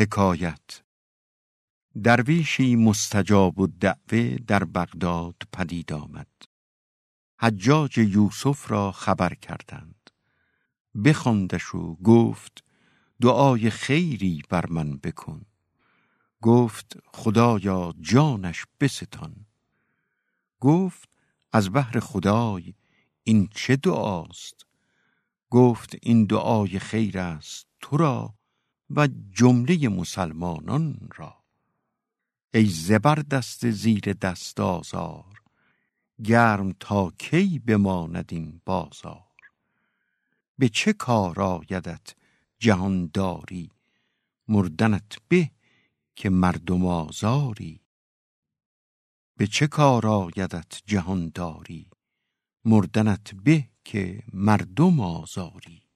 حکایت. درویشی مستجاب و دعوه در بغداد پدید آمد. حجاج یوسف را خبر کردند. بخواندش و گفت دعای خیری بر من بکن. گفت خدایا جانش بستان. گفت از بهر خدای این چه دعاست؟ گفت این دعای خیر است تو را و جمله مسلمانان را. ای زبردست زیر دست آزار گرم تا کی بماند این بازار؟ به چه کار آیدت جهانداری؟ مردنت به که مردم آزاری. به چه کار آیدت جهانداری؟ مردنت به که مردم آزاری.